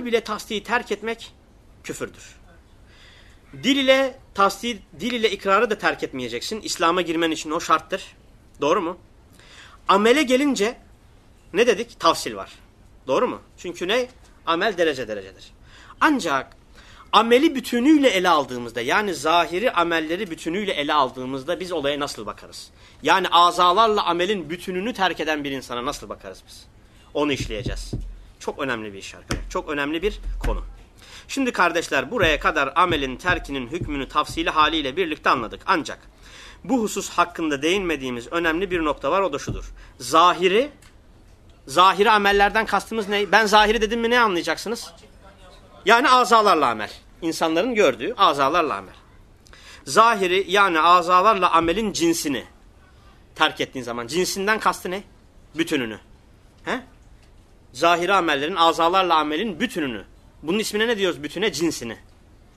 kalb ile tasdiği terk etmek küfürdür. Dil ile tasdiği, dil ile ikrarı da terk etmeyeceksin. İslam'a girmen için o şarttır. Doğru mu? Amele gelince ne dedik? Tavsil var. Doğru mu? Çünkü ne? Amel derece derecedir. Ancak ameli bütünüyle ele aldığımızda yani zahiri amelleri bütünüyle ele aldığımızda biz olaya nasıl bakarız? Yani azalarla amelin bütününü terk eden bir insana nasıl bakarız biz? Onu işleyeceğiz. Çok önemli bir iş arkadaşlar. Çok önemli bir konu. Şimdi kardeşler buraya kadar amelin terkinin hükmünü tafsili haliyle birlikte anladık. Ancak bu husus hakkında değinmediğimiz önemli bir nokta var o da şudur. Zahiri, zahiri amellerden kastımız ne? Ben zahiri dedim mi ne anlayacaksınız? Yani azalarla amel. İnsanların gördüğü azalarla amel. Zahiri yani azalarla amelin cinsini terk ettiğin zaman cinsinden kastı ne? Bütününü. He? Zahiri amellerin azalarla amelin bütününü. Bunun ismine ne diyoruz? Bütüne cinsini.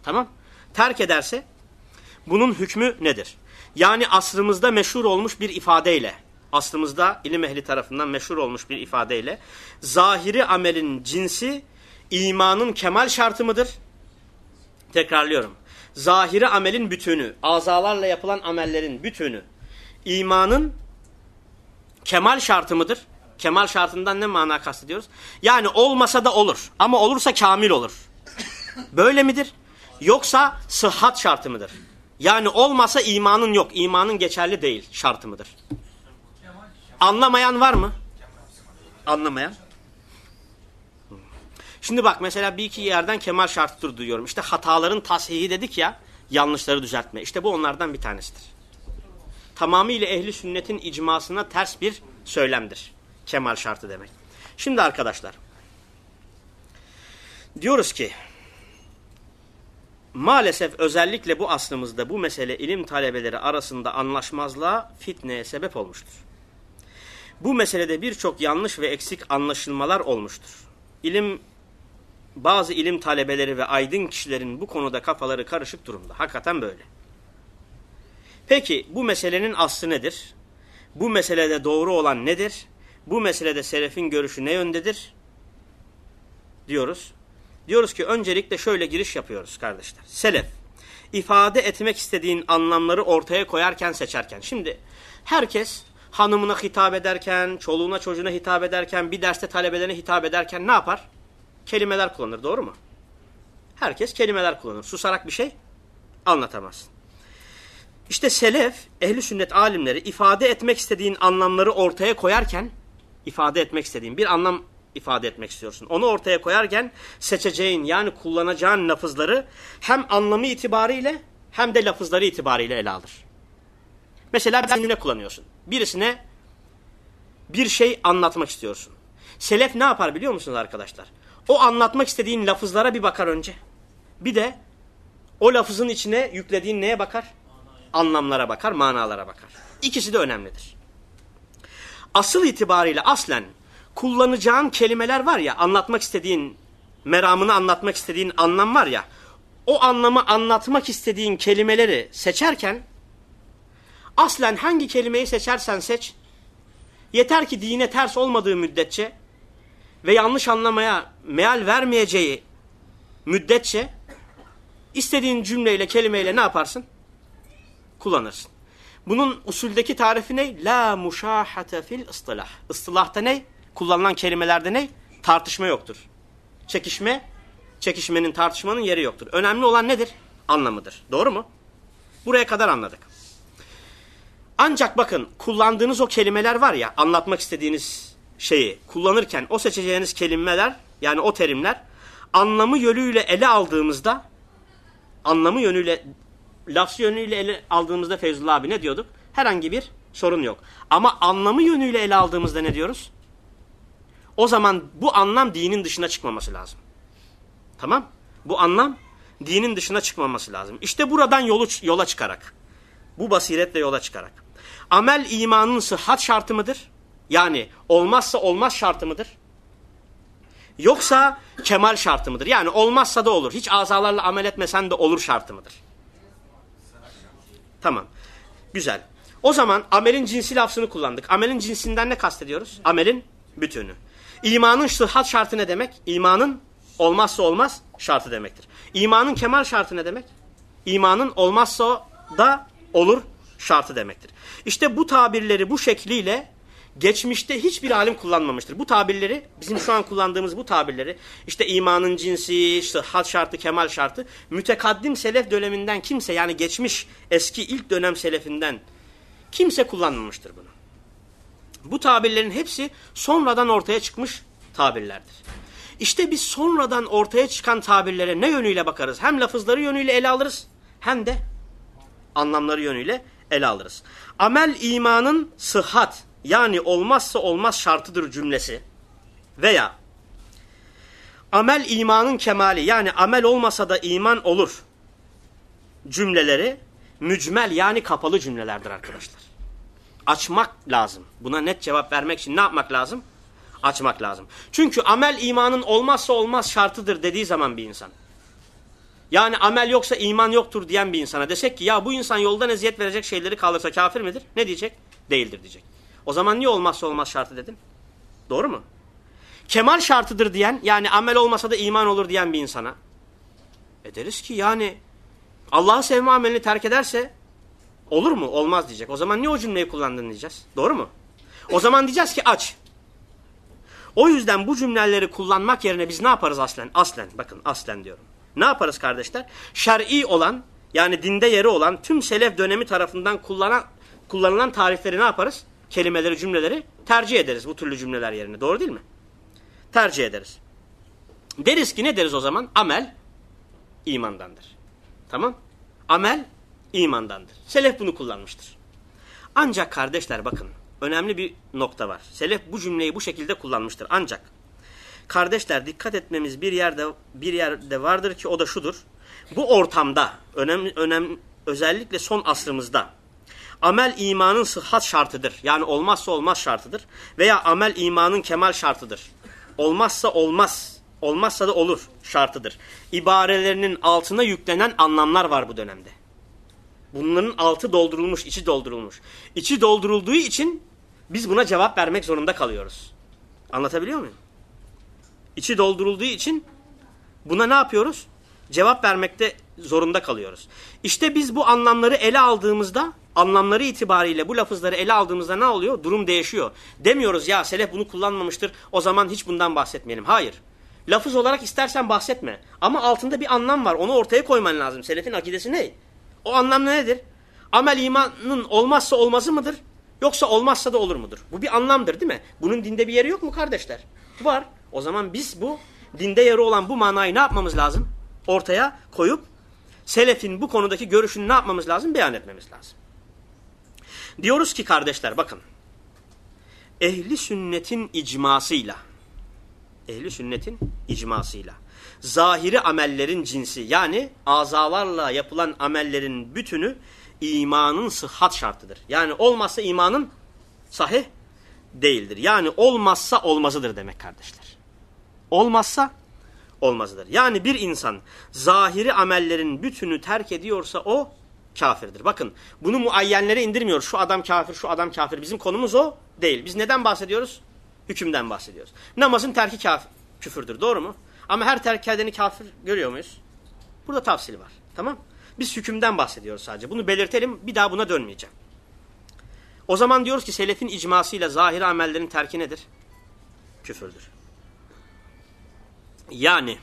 Tamam? Terk ederse bunun hükmü nedir? Yani asrımızda meşhur olmuş bir ifadeyle, asrımızda ilim ehli tarafından meşhur olmuş bir ifadeyle, zahiri amelin cinsi imanın kemal şartı mıdır? Tekrarlıyorum. Zahiri amelin bütünü, azalarla yapılan amellerin bütünü, imanın kemal şartı mıdır? Kemal şartından ne mana kastediyoruz? Yani olmasa da olur ama olursa kamil olur. Böyle midir? Yoksa sıhhat şartı mıdır? Yani olmasa imanın yok, imanın geçerli değil şartı mıdır? Anlamayan var mı? Anlamayan? Şimdi bak mesela bir iki yerden kemal şartıdır duyuyorum. İşte hataların tasihi dedik ya, yanlışları düzeltme. İşte bu onlardan bir tanesidir. Tamamıyla ehli sünnetin icmasına ters bir söylemdir. Kemal şartı demek. Şimdi arkadaşlar, diyoruz ki, maalesef özellikle bu aslımızda bu mesele ilim talebeleri arasında anlaşmazlığa, fitneye sebep olmuştur. Bu meselede birçok yanlış ve eksik anlaşılmalar olmuştur. İlim bazı ilim talebeleri ve aydın kişilerin bu konuda kafaları karışık durumda. Hakikaten böyle. Peki bu meselenin aslı nedir? Bu meselede doğru olan nedir? Bu meselede selefin görüşü ne yöndedir? Diyoruz. Diyoruz ki öncelikle şöyle giriş yapıyoruz kardeşler. Selef, ifade etmek istediğin anlamları ortaya koyarken seçerken. Şimdi herkes hanımına hitap ederken, çoluğuna çocuğuna hitap ederken, bir derste talebelerine hitap ederken ne yapar? Kelimeler kullanır doğru mu? Herkes kelimeler kullanır. Susarak bir şey anlatamaz. İşte selef, ehli sünnet alimleri ifade etmek istediğin anlamları ortaya koyarken, ifade etmek istediğin bir anlam ifade etmek istiyorsun. Onu ortaya koyarken seçeceğin yani kullanacağın lafızları hem anlamı itibariyle hem de lafızları itibariyle ele alır. Mesela bir cümle kullanıyorsun. Birisine bir şey anlatmak istiyorsun. Selef ne yapar biliyor musunuz arkadaşlar? O anlatmak istediğin lafızlara bir bakar önce. Bir de o lafızın içine yüklediğin neye bakar? Anlamlara bakar, manalara bakar. İkisi de önemlidir. Asıl itibariyle aslen kullanacağın kelimeler var ya, anlatmak istediğin, meramını anlatmak istediğin anlam var ya, o anlamı anlatmak istediğin kelimeleri seçerken, aslen hangi kelimeyi seçersen seç, yeter ki dine ters olmadığı müddetçe ve yanlış anlamaya meal vermeyeceği müddetçe, istediğin cümleyle, kelimeyle ne yaparsın? Kullanırsın. Bunun usuldeki tarifi ne? La muşahate fil ıstılah. Istılahta ne? Kullanılan kelimelerde ne? Tartışma yoktur. Çekişme, çekişmenin tartışmanın yeri yoktur. Önemli olan nedir? Anlamıdır. Doğru mu? Buraya kadar anladık. Ancak bakın kullandığınız o kelimeler var ya anlatmak istediğiniz şeyi kullanırken o seçeceğiniz kelimeler yani o terimler anlamı yönüyle ele aldığımızda anlamı yönüyle lafzı yönüyle ele aldığımızda Feyzullah abi ne diyorduk? Herhangi bir sorun yok. Ama anlamı yönüyle ele aldığımızda ne diyoruz? O zaman bu anlam dinin dışına çıkmaması lazım. Tamam? Bu anlam dinin dışına çıkmaması lazım. İşte buradan yolu, yola çıkarak, bu basiretle yola çıkarak. Amel imanın sıhhat şartı mıdır? Yani olmazsa olmaz şartı mıdır? Yoksa kemal şartı mıdır? Yani olmazsa da olur. Hiç azalarla amel etmesen de olur şartı mıdır? Tamam. Güzel. O zaman amelin cinsi lafzını kullandık. Amelin cinsinden ne kastediyoruz? Amelin bütünü. İmanın sıhhat şartı ne demek? İmanın olmazsa olmaz şartı demektir. İmanın kemal şartı ne demek? İmanın olmazsa da olur şartı demektir. İşte bu tabirleri bu şekliyle geçmişte hiçbir alim kullanmamıştır. Bu tabirleri bizim şu an kullandığımız bu tabirleri işte imanın cinsi, işte had şartı, kemal şartı mütekaddim selef döneminden kimse yani geçmiş eski ilk dönem selefinden kimse kullanmamıştır bunu. Bu tabirlerin hepsi sonradan ortaya çıkmış tabirlerdir. İşte biz sonradan ortaya çıkan tabirlere ne yönüyle bakarız? Hem lafızları yönüyle ele alırız hem de anlamları yönüyle ele alırız. Amel imanın sıhhat yani olmazsa olmaz şartıdır cümlesi veya amel imanın kemali yani amel olmasa da iman olur cümleleri mücmel yani kapalı cümlelerdir arkadaşlar. Açmak lazım. Buna net cevap vermek için ne yapmak lazım? Açmak lazım. Çünkü amel imanın olmazsa olmaz şartıdır dediği zaman bir insan. Yani amel yoksa iman yoktur diyen bir insana desek ki ya bu insan yoldan eziyet verecek şeyleri kaldırsa kafir midir? Ne diyecek? Değildir diyecek. O zaman niye olmazsa olmaz şartı dedim? Doğru mu? Kemal şartıdır diyen yani amel olmasa da iman olur diyen bir insana. E deriz ki yani Allah'ı sevme amelini terk ederse olur mu? Olmaz diyecek. O zaman niye o cümleyi kullandın diyeceğiz. Doğru mu? O zaman diyeceğiz ki aç. O yüzden bu cümleleri kullanmak yerine biz ne yaparız aslen? Aslen bakın aslen diyorum. Ne yaparız kardeşler? Şer'i olan yani dinde yeri olan tüm selef dönemi tarafından kullanan, kullanılan tarifleri ne yaparız? Kelimeleri, cümleleri tercih ederiz bu türlü cümleler yerine. Doğru değil mi? Tercih ederiz. Deriz ki ne deriz o zaman? Amel imandandır. Tamam? Amel imandandır. Selef bunu kullanmıştır. Ancak kardeşler bakın önemli bir nokta var. Selef bu cümleyi bu şekilde kullanmıştır. Ancak kardeşler dikkat etmemiz bir yerde bir yerde vardır ki o da şudur. Bu ortamda önemli önemli özellikle son asrımızda amel imanın sıhhat şartıdır. Yani olmazsa olmaz şartıdır veya amel imanın kemal şartıdır. Olmazsa olmaz, olmazsa da olur şartıdır. İbarelerinin altına yüklenen anlamlar var bu dönemde. Bunların altı doldurulmuş, içi doldurulmuş. İçi doldurulduğu için biz buna cevap vermek zorunda kalıyoruz. Anlatabiliyor muyum? İçi doldurulduğu için buna ne yapıyoruz? Cevap vermekte zorunda kalıyoruz. İşte biz bu anlamları ele aldığımızda, anlamları itibariyle bu lafızları ele aldığımızda ne oluyor? Durum değişiyor. Demiyoruz ya selef bunu kullanmamıştır, o zaman hiç bundan bahsetmeyelim. Hayır. Lafız olarak istersen bahsetme. Ama altında bir anlam var. Onu ortaya koyman lazım. Selefin akidesi ne? O anlam nedir? Amel imanın olmazsa olmazı mıdır? Yoksa olmazsa da olur mudur? Bu bir anlamdır değil mi? Bunun dinde bir yeri yok mu kardeşler? Var. O zaman biz bu dinde yeri olan bu manayı ne yapmamız lazım? Ortaya koyup selefin bu konudaki görüşünü ne yapmamız lazım? Beyan etmemiz lazım. Diyoruz ki kardeşler bakın. Ehli sünnetin icmasıyla ehli sünnetin icmasıyla zahiri amellerin cinsi yani azalarla yapılan amellerin bütünü imanın sıhhat şartıdır. Yani olmazsa imanın sahih değildir. Yani olmazsa olmazıdır demek kardeşler. Olmazsa olmazıdır. Yani bir insan zahiri amellerin bütünü terk ediyorsa o kafirdir. Bakın bunu muayyenlere indirmiyor. Şu adam kafir, şu adam kafir. Bizim konumuz o değil. Biz neden bahsediyoruz? Hükümden bahsediyoruz. Namazın terki kafir, küfürdür. Doğru mu? Ama her terk edeni kafir görüyor muyuz? Burada tafsili var. Tamam Biz hükümden bahsediyoruz sadece. Bunu belirtelim. Bir daha buna dönmeyeceğim. O zaman diyoruz ki selefin icmasıyla zahiri amellerin terki nedir? Küfürdür. Yani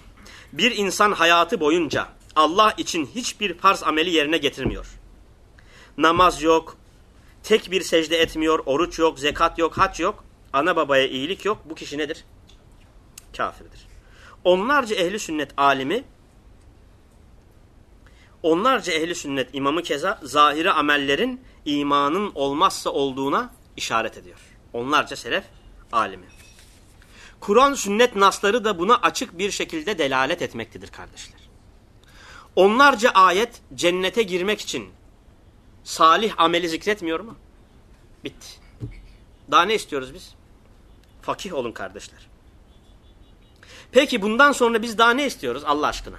bir insan hayatı boyunca Allah için hiçbir farz ameli yerine getirmiyor. Namaz yok, tek bir secde etmiyor, oruç yok, zekat yok, haç yok, ana babaya iyilik yok. Bu kişi nedir? Kafirdir. Onlarca ehli sünnet alimi, onlarca ehli sünnet imamı keza zahiri amellerin imanın olmazsa olduğuna işaret ediyor. Onlarca selef alimi. Kur'an sünnet nasları da buna açık bir şekilde delalet etmektedir kardeşler. Onlarca ayet cennete girmek için salih ameli zikretmiyor mu? Bitti. Daha ne istiyoruz biz? Fakih olun kardeşler. Peki bundan sonra biz daha ne istiyoruz Allah aşkına?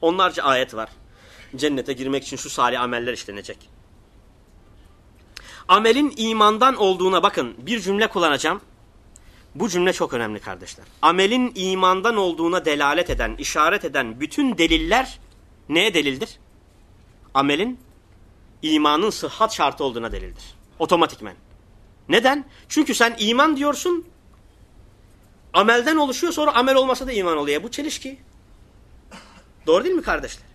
Onlarca ayet var. Cennete girmek için şu salih ameller işlenecek. Amelin imandan olduğuna bakın bir cümle kullanacağım. Bu cümle çok önemli kardeşler. Amelin imandan olduğuna delalet eden, işaret eden bütün deliller neye delildir? Amelin imanın sıhhat şartı olduğuna delildir. Otomatikmen. Neden? Çünkü sen iman diyorsun, amelden oluşuyor sonra amel olmasa da iman oluyor. Bu çelişki. Doğru değil mi kardeşler?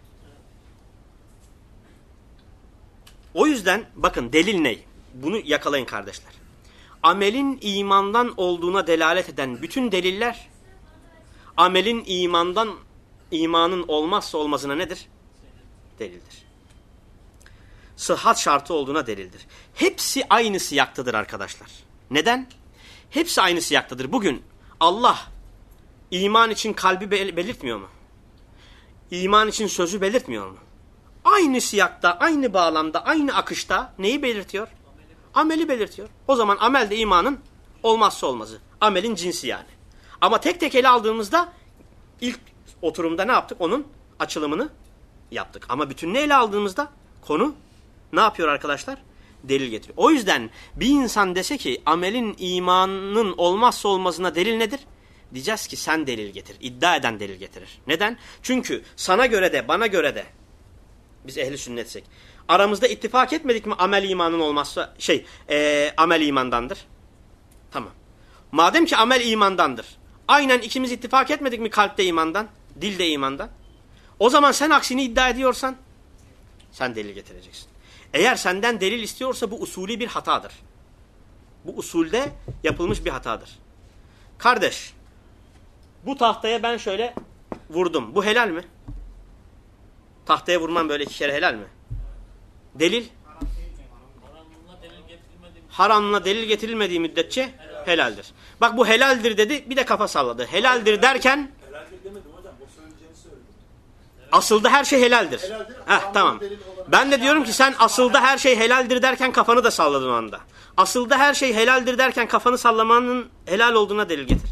O yüzden bakın delil ne? Bunu yakalayın kardeşler. Amelin imandan olduğuna delalet eden bütün deliller amelin imandan imanın olmazsa olmazına nedir? Delildir. Sıhhat şartı olduğuna delildir. Hepsi aynı siyaktadır arkadaşlar. Neden? Hepsi aynı siyaktadır. Bugün Allah iman için kalbi belirtmiyor mu? İman için sözü belirtmiyor mu? Aynı siyakta, aynı bağlamda, aynı akışta neyi belirtiyor? Ameli belirtiyor. O zaman amel de imanın olmazsa olmazı. Amelin cinsi yani. Ama tek tek ele aldığımızda ilk oturumda ne yaptık? Onun açılımını yaptık. Ama bütününü ele aldığımızda konu ne yapıyor arkadaşlar? Delil getiriyor. O yüzden bir insan dese ki amelin imanın olmazsa olmazına delil nedir? Diyeceğiz ki sen delil getir. İddia eden delil getirir. Neden? Çünkü sana göre de bana göre de biz ehli sünnetsek. Aramızda ittifak etmedik mi amel imanın olmazsa şey e, amel imandandır. Tamam. Madem ki amel imandandır. Aynen ikimiz ittifak etmedik mi kalpte imandan, dilde imandan? O zaman sen aksini iddia ediyorsan sen delil getireceksin. Eğer senden delil istiyorsa bu usulü bir hatadır. Bu usulde yapılmış bir hatadır. Kardeş, bu tahtaya ben şöyle vurdum. Bu helal mi? Tahtaya vurman böyle iki kere helal mi? Delil? Haramla delil getirilmediği müddetçe helaldir. Bak bu helaldir dedi bir de kafa salladı. Helaldir derken asılda her şey helaldir. Heh, tamam. Ben de diyorum ki sen asılda her şey helaldir derken kafanı da salladın o anda. Asılda her şey helaldir derken kafanı sallamanın helal olduğuna delil getir.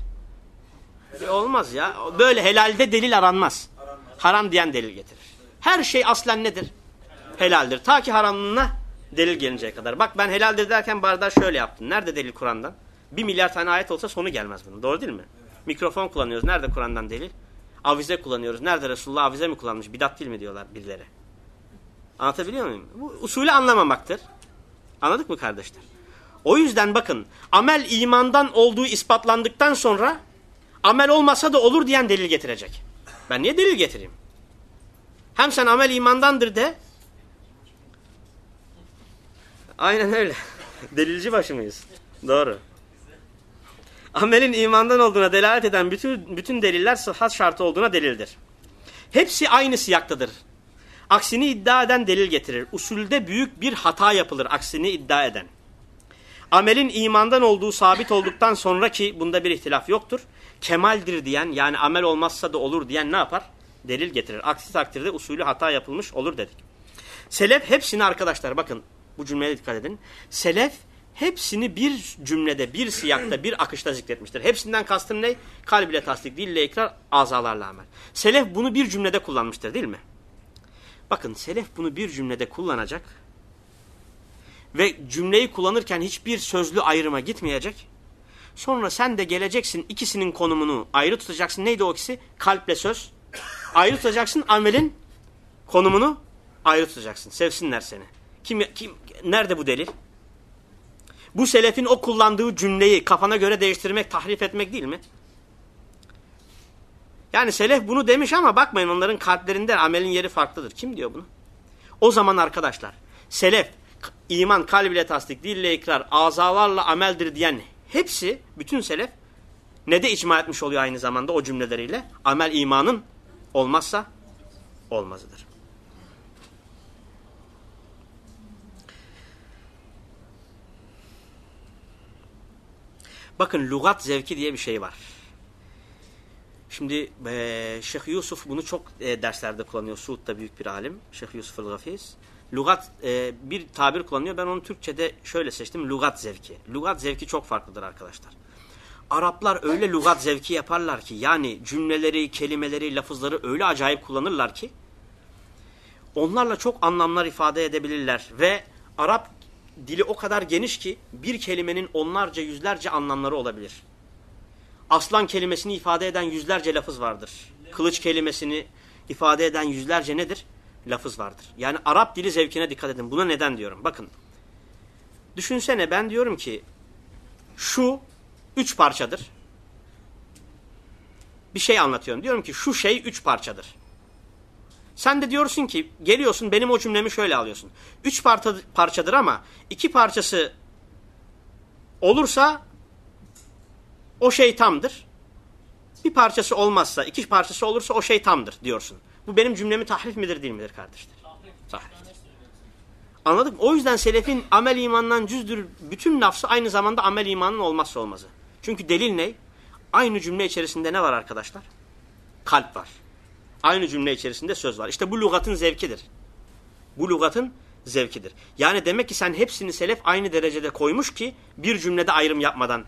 E, olmaz ya. Böyle helalde delil aranmaz. Haram diyen delil getirir. Her şey aslen nedir? Helaldir. Ta ki haramlığına delil gelinceye kadar. Bak ben helaldir derken bardağı şöyle yaptım. Nerede delil Kur'an'dan? Bir milyar tane ayet olsa sonu gelmez bunun. Doğru değil mi? Mikrofon kullanıyoruz. Nerede Kur'an'dan delil? Avize kullanıyoruz. Nerede Resulullah avize mi kullanmış? Bidat değil mi diyorlar birileri. Anlatabiliyor muyum? Bu usulü anlamamaktır. Anladık mı kardeşler? O yüzden bakın amel imandan olduğu ispatlandıktan sonra amel olmasa da olur diyen delil getirecek. Ben niye delil getireyim? Hem sen amel imandandır de. Aynen öyle. Delilci başı mıyız? Doğru. Amelin imandan olduğuna delalet eden bütün, bütün deliller sıhhat şartı olduğuna delildir. Hepsi aynı siyaktadır. Aksini iddia eden delil getirir. Usulde büyük bir hata yapılır aksini iddia eden. Amelin imandan olduğu sabit olduktan sonra ki bunda bir ihtilaf yoktur. Kemaldir diyen yani amel olmazsa da olur diyen ne yapar? delil getirir. Aksi takdirde usulü hata yapılmış olur dedik. Selef hepsini arkadaşlar bakın bu cümleye dikkat edin. Selef hepsini bir cümlede, bir siyakta, bir akışta zikretmiştir. Hepsinden kastım ne? Kalb ile tasdik, dille ikrar, azalarla amel. Selef bunu bir cümlede kullanmıştır değil mi? Bakın selef bunu bir cümlede kullanacak ve cümleyi kullanırken hiçbir sözlü ayrıma gitmeyecek. Sonra sen de geleceksin ikisinin konumunu ayrı tutacaksın. Neydi o ikisi? Kalple söz, ayrı tutacaksın amelin konumunu ayrı tutacaksın. Sevsinler seni. Kim, kim, nerede bu delil? Bu selefin o kullandığı cümleyi kafana göre değiştirmek, tahrif etmek değil mi? Yani selef bunu demiş ama bakmayın onların kalplerinde amelin yeri farklıdır. Kim diyor bunu? O zaman arkadaşlar selef iman kalb tasdik, dille ikrar, azalarla ameldir diyen hepsi bütün selef ne de icma etmiş oluyor aynı zamanda o cümleleriyle? Amel imanın olmazsa olmazıdır. Bakın lugat zevki diye bir şey var. Şimdi e, Şeyh Yusuf bunu çok e, derslerde kullanıyor. Suud'da büyük bir alim. Şeyh Yusuf el-Gafiz. Lugat e, bir tabir kullanıyor. Ben onu Türkçe'de şöyle seçtim. Lugat zevki. Lugat zevki çok farklıdır arkadaşlar. Araplar öyle lugat zevki yaparlar ki yani cümleleri, kelimeleri, lafızları öyle acayip kullanırlar ki onlarla çok anlamlar ifade edebilirler ve Arap dili o kadar geniş ki bir kelimenin onlarca yüzlerce anlamları olabilir. Aslan kelimesini ifade eden yüzlerce lafız vardır. Kılıç kelimesini ifade eden yüzlerce nedir? Lafız vardır. Yani Arap dili zevkine dikkat edin. Buna neden diyorum? Bakın. Düşünsene ben diyorum ki şu üç parçadır. Bir şey anlatıyorum. Diyorum ki şu şey üç parçadır. Sen de diyorsun ki geliyorsun benim o cümlemi şöyle alıyorsun. Üç parça, parçadır ama iki parçası olursa o şey tamdır. Bir parçası olmazsa, iki parçası olursa o şey tamdır diyorsun. Bu benim cümlemi tahrif midir değil midir kardeşler? Tahriftir. Anladık? O yüzden selefin amel imandan cüzdür bütün lafzı aynı zamanda amel imanın olmazsa olmazı. Çünkü delil ne? Aynı cümle içerisinde ne var arkadaşlar? Kalp var. Aynı cümle içerisinde söz var. İşte bu lügatın zevkidir. Bu lügatın zevkidir. Yani demek ki sen hepsini selef aynı derecede koymuş ki bir cümlede ayrım yapmadan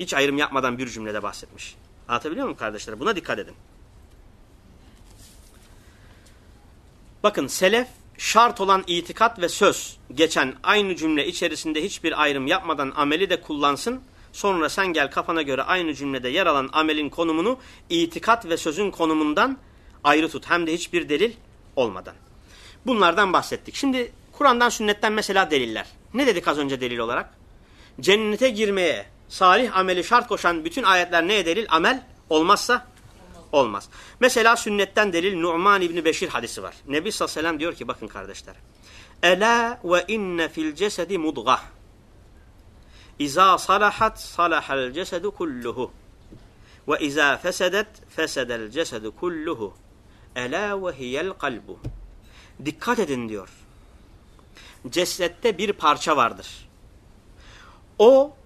hiç ayrım yapmadan bir cümlede bahsetmiş. Anlatabiliyor muyum kardeşler? Buna dikkat edin. Bakın selef şart olan itikat ve söz geçen aynı cümle içerisinde hiçbir ayrım yapmadan ameli de kullansın. Sonra sen gel kafana göre aynı cümlede yer alan amelin konumunu itikat ve sözün konumundan ayrı tut. Hem de hiçbir delil olmadan. Bunlardan bahsettik. Şimdi Kur'an'dan sünnetten mesela deliller. Ne dedik az önce delil olarak? Cennete girmeye salih ameli şart koşan bütün ayetler neye delil? Amel olmazsa olmaz. Mesela sünnetten delil Nu'man İbni Beşir hadisi var. Nebi sallallahu aleyhi ve sellem diyor ki bakın kardeşler. Ela ve inne fil cesedi mudgah. İza salahat salahal cesedu kulluhu. Ve izâ fesedet fesedel cesedu kulluhu. Ela ve hiyel kalbu. Dikkat edin diyor. Cesette bir parça vardır. O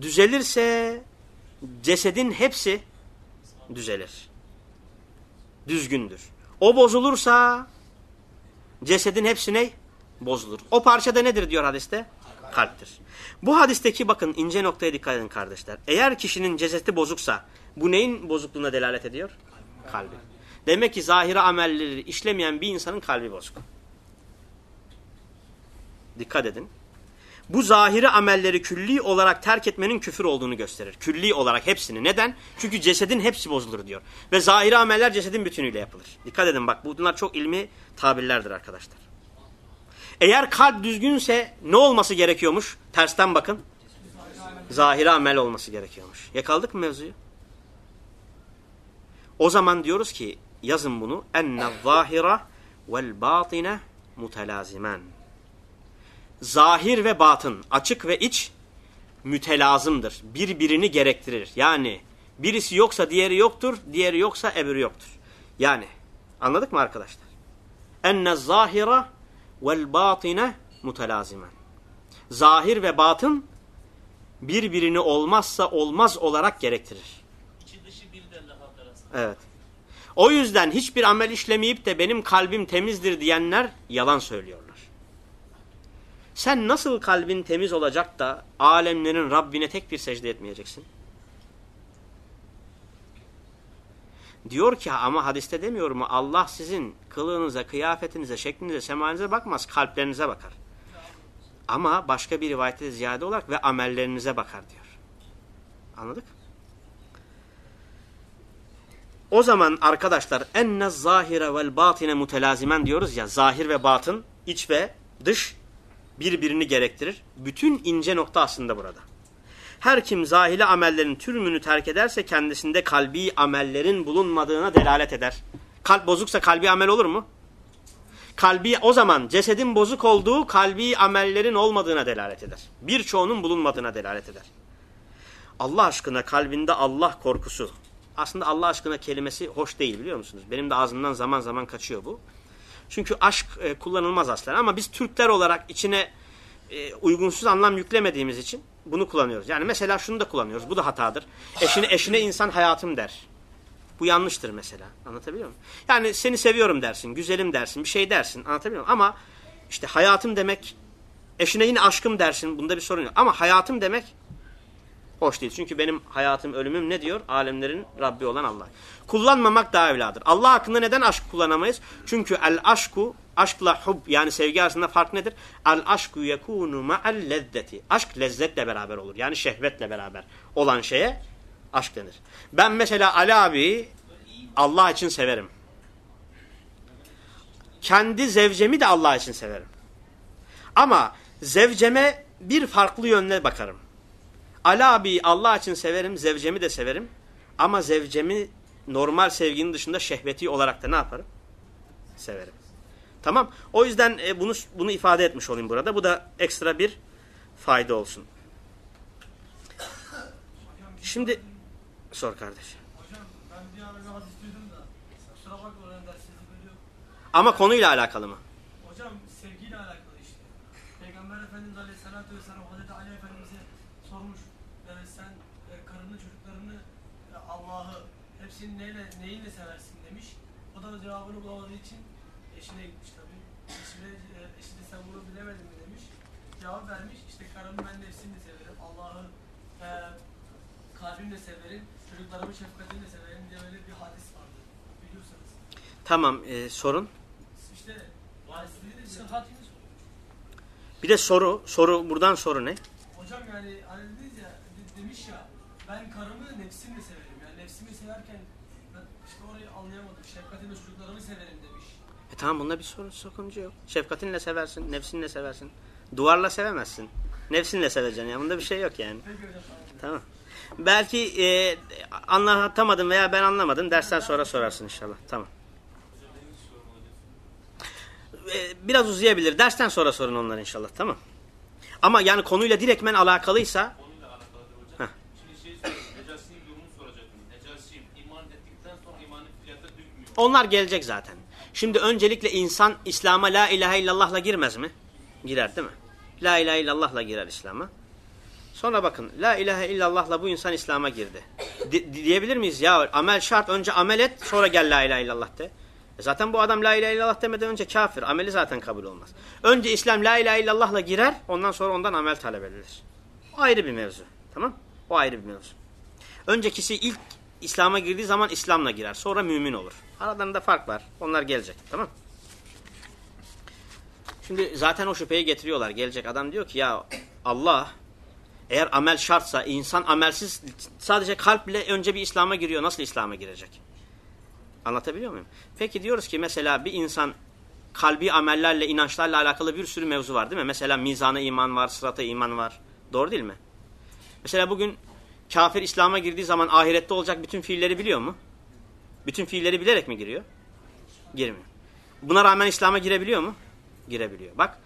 düzelirse cesedin hepsi düzelir. Düzgündür. O bozulursa cesedin hepsi ne? Bozulur. O parçada nedir diyor hadiste? Kalptir. Bu hadisteki bakın ince noktaya dikkat edin kardeşler. Eğer kişinin cesedi bozuksa bu neyin bozukluğuna delalet ediyor? Kalbi. Demek ki zahire amelleri işlemeyen bir insanın kalbi bozuk. Dikkat edin. Bu zahiri amelleri külli olarak terk etmenin küfür olduğunu gösterir. Külli olarak hepsini. Neden? Çünkü cesedin hepsi bozulur diyor. Ve zahiri ameller cesedin bütünüyle yapılır. Dikkat edin bak bunlar çok ilmi tabirlerdir arkadaşlar. Eğer kalp düzgünse ne olması gerekiyormuş? Tersten bakın. Zahiri amel olması gerekiyormuş. Yakaladık mı mevzuyu? O zaman diyoruz ki yazın bunu. Enne zahira vel batine mutelazimen. Zahir ve batın, açık ve iç mütelazımdır. Birbirini gerektirir. Yani birisi yoksa diğeri yoktur, diğeri yoksa öbürü yoktur. Yani anladık mı arkadaşlar? Enne zahira vel batine mutelazimen. Zahir ve batın birbirini olmazsa olmaz olarak gerektirir. İçi dışı birden daha arasında. Evet. O yüzden hiçbir amel işlemeyip de benim kalbim temizdir diyenler yalan söylüyorlar. Sen nasıl kalbin temiz olacak da alemlerin Rabbine tek bir secde etmeyeceksin? Diyor ki ama hadiste demiyor mu Allah sizin kılığınıza, kıyafetinize, şeklinize, semaninize bakmaz, kalplerinize bakar. Ama başka bir rivayette ziyade olarak ve amellerinize bakar diyor. Anladık? O zaman arkadaşlar enne zahire vel batine mutelazimen diyoruz ya zahir ve batın, iç ve dış birbirini gerektirir. Bütün ince nokta aslında burada. Her kim zahili amellerin türümünü terk ederse kendisinde kalbi amellerin bulunmadığına delalet eder. Kalp bozuksa kalbi amel olur mu? Kalbi o zaman cesedin bozuk olduğu kalbi amellerin olmadığına delalet eder. Birçoğunun bulunmadığına delalet eder. Allah aşkına kalbinde Allah korkusu. Aslında Allah aşkına kelimesi hoş değil biliyor musunuz? Benim de ağzımdan zaman zaman kaçıyor bu. Çünkü aşk e, kullanılmaz aslen ama biz Türkler olarak içine e, uygunsuz anlam yüklemediğimiz için bunu kullanıyoruz. Yani mesela şunu da kullanıyoruz. Bu da hatadır. Eşine, eşine insan hayatım der. Bu yanlıştır mesela. Anlatabiliyor muyum? Yani seni seviyorum dersin, güzelim dersin, bir şey dersin. Anlatabiliyor muyum? Ama işte hayatım demek, eşine yine aşkım dersin. Bunda bir sorun yok. Ama hayatım demek hoş değil. Çünkü benim hayatım, ölümüm ne diyor? Alemlerin Rabbi olan Allah. Kullanmamak daha evladır. Allah hakkında neden aşk kullanamayız? Çünkü el aşku, aşkla hub yani sevgi arasında fark nedir? El aşku yekunu ma'al lezzeti. Aşk lezzetle beraber olur. Yani şehvetle beraber olan şeye Aşk denir. Ben mesela Ali abi Allah için severim. Kendi zevcemi de Allah için severim. Ama zevceme bir farklı yönle bakarım. Ali abi Allah için severim, zevcemi de severim. Ama zevcemi normal sevginin dışında şehveti olarak da ne yaparım? Severim. Tamam. O yüzden e, bunu bunu ifade etmiş olayım burada. Bu da ekstra bir fayda olsun. Şimdi sor kardeş. Hocam ben bir ara bir hadis duydum da kusura bakma bölüyorum. Ama konuyla alakalı mı? Hocam sevgiyle alakalı işte. Peygamber Efendimiz Aleyhisselatü Vesselam Hazreti Ali Efendimiz'e sormuş. Yani sen e, karını çocuklarını e, Allah'ı hepsini neyle, neyinle seversin demiş. O da cevabını bulamadığı için eşine gitmiş tabii. Eşine, e, eşi de sen bunu bilemedin mi demiş. Cevap vermiş işte karımı ben nefsini de severim. Allah'ı e, kalbimle severim. Çocuklarımı şefkatimle severim diye öyle bir hadis vardı. Biliyorsanız. Tamam e, sorun. İşte de sıhhatini soruyor. Bir de soru. Soru buradan soru ne? Hocam yani hani dediniz ya de- demiş ya ben karımı nefsimle severim. Nefsimi severken ben işte orayı anlayamadım. Şefkatimle çocuklarımı severim demiş. E tamam bunda bir sorun sokunca yok. Şefkatinle seversin, nefsinle seversin. Duvarla sevemezsin. Nefsinle seveceksin ya. Bunda bir şey yok yani. Peki hocam. tamam. Belki e, anlatamadım veya ben anlamadım. Dersten sonra sorarsın inşallah. Tamam. E, biraz uzayabilir. Dersten sonra sorun onları inşallah. Tamam. Ama yani konuyla direktmen alakalıysa Konuyla alakalıdır hocam. Heh. Şimdi şey söyleyeyim. Necasi'nin durumunu soracaktım. Necasi'yim iman ettikten sonra imanın fiyatı düşmüyor. Onlar gelecek zaten. Şimdi öncelikle insan İslam'a la ilahe illallah'la girmez mi? Girer değil mi? La ilahe illallah'la girer İslam'a. Sonra bakın la ilahe illallah'la bu insan İslam'a girdi. Di- diyebilir miyiz? Ya amel şart önce amel et sonra gel la ilahe illallah de. E zaten bu adam la ilahe illallah demeden önce kafir. Ameli zaten kabul olmaz. Önce İslam la ilahe illallah'la girer ondan sonra ondan amel talep edilir. O ayrı bir mevzu. Tamam? O ayrı bir mevzu. Öncekisi ilk İslam'a girdiği zaman İslam'la girer. Sonra mümin olur. Aralarında fark var. Onlar gelecek. Tamam Şimdi zaten o şüpheyi getiriyorlar. Gelecek adam diyor ki ya Allah eğer amel şartsa insan amelsiz sadece kalple önce bir İslam'a giriyor. Nasıl İslam'a girecek? Anlatabiliyor muyum? Peki diyoruz ki mesela bir insan kalbi amellerle, inançlarla alakalı bir sürü mevzu var değil mi? Mesela mizana iman var, sırata iman var. Doğru değil mi? Mesela bugün kafir İslam'a girdiği zaman ahirette olacak bütün fiilleri biliyor mu? Bütün fiilleri bilerek mi giriyor? Girmiyor. Buna rağmen İslam'a girebiliyor mu? Girebiliyor. Bak